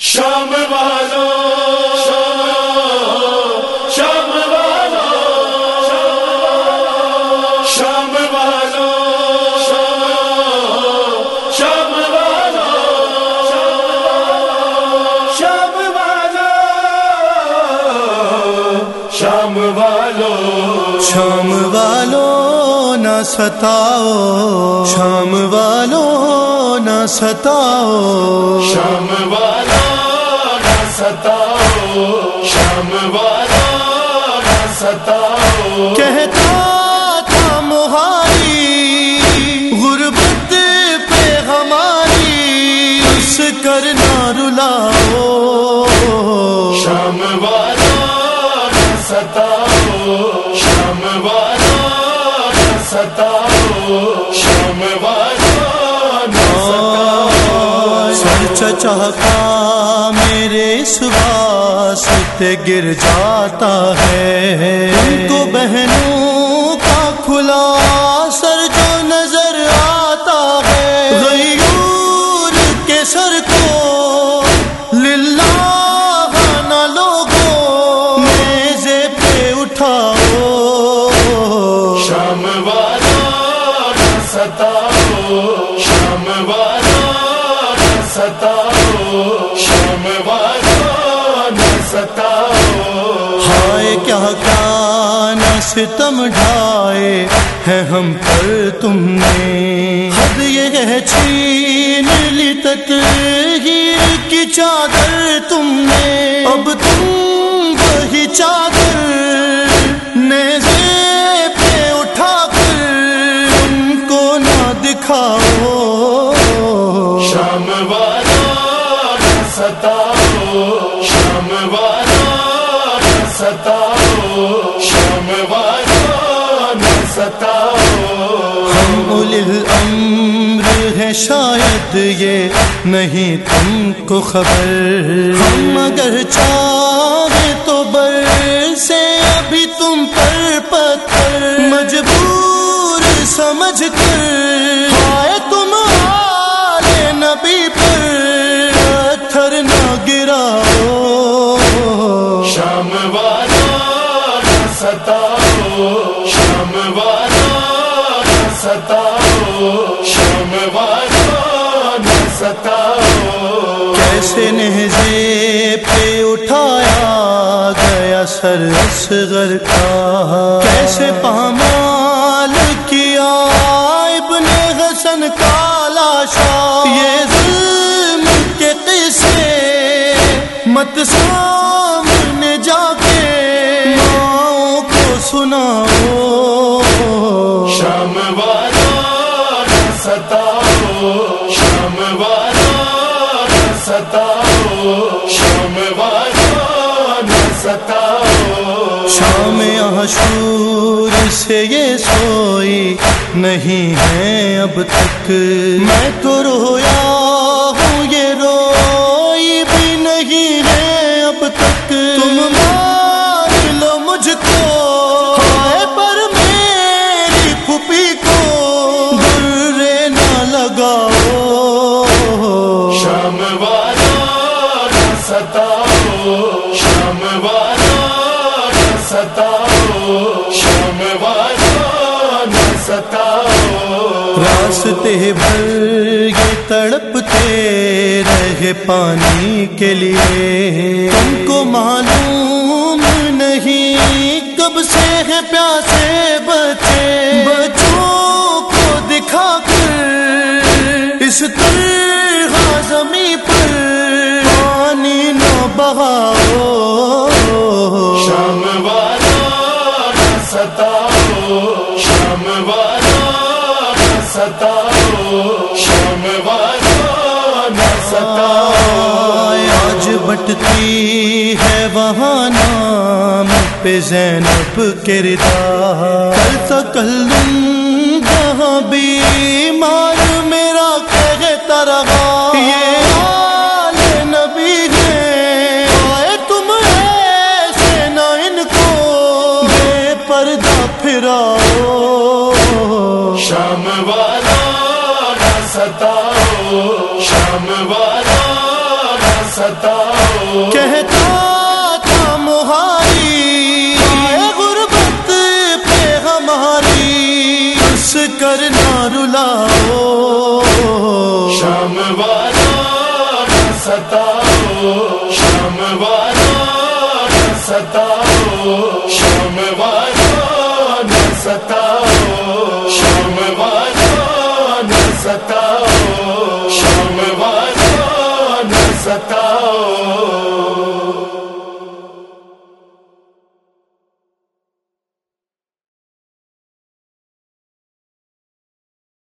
شام والو شام والو شام والو شام والو شام والو شام والو شام والو نہ ستاؤ شام والو نہ ستاؤ شام والا ستاؤ شام والا نہ ستاؤ۔ کہتا تھا مہاری غربت پہ ہماری اس کرنا رلاؤ شام والا نہ ستاؤ شام والا نہ ستاؤ۔ سر چچا کا میرے سواس گر جاتا ہے۔ ان کو بہنوں کا کھلا سر جو نظر آتا ہے۔ غیور کے سر کو للہ نہ لوگوں میزے پہ اٹھاؤ۔ شام والا ستاؤ، شام والا نہ ستاؤ۔ شام والا نہ ستاؤ۔ ہائے کیا کانا ستم ڈھائے ہے ہم پر تم نے۔ حد یہ ہے چھین لی تطہیر کی چادر تم نے۔ اب تم وہی چادر نیزے پہ اٹھا کر ان کو نہ دکھاؤ۔ شام ستاؤ ہم الامر ہے شاید یہ نہیں تم کو خبر ہم اگر چاہے تو بر سے ابھی تم پر پتھر مجبور سمجھ کر ستاؤ شام والا نہ ستاؤ۔ کیسے نہزے پہ اٹھایا، گیا سر اصغر کا۔ کیسے پامال کیا، ابن حسن کا لاشا یہ ظلم کے قصے مت سامنے ستاؤ شام والا نہ ستاؤ، شام والا ستاؤ۔ شام عاشور سے یہ سوئی نہیں ہے اب تک۔ میں تو رویا ستاؤ، شام والا نہ ستاؤ، شام والا نہ ستاؤ۔ راستے بھر یہ تڑپتے رہے پانی کے لیے۔ تم کو معلوم نہیں کب سے ہے پیاسے بچے۔ بہاؤ شام والا ستاؤ. شام والا ستاؤ. شام والا ستاؤ. آج بٹتی ہے وہاں نام پہ زینب کردار۔ کل تکلم پھراؤ۔ شام والا نہ ستاؤ۔ شام والا نہ ستاؤ۔ کہتا تھا مہاری غربت پہ ہماری اس کرنا رلاؤ۔ شام والا جاؤ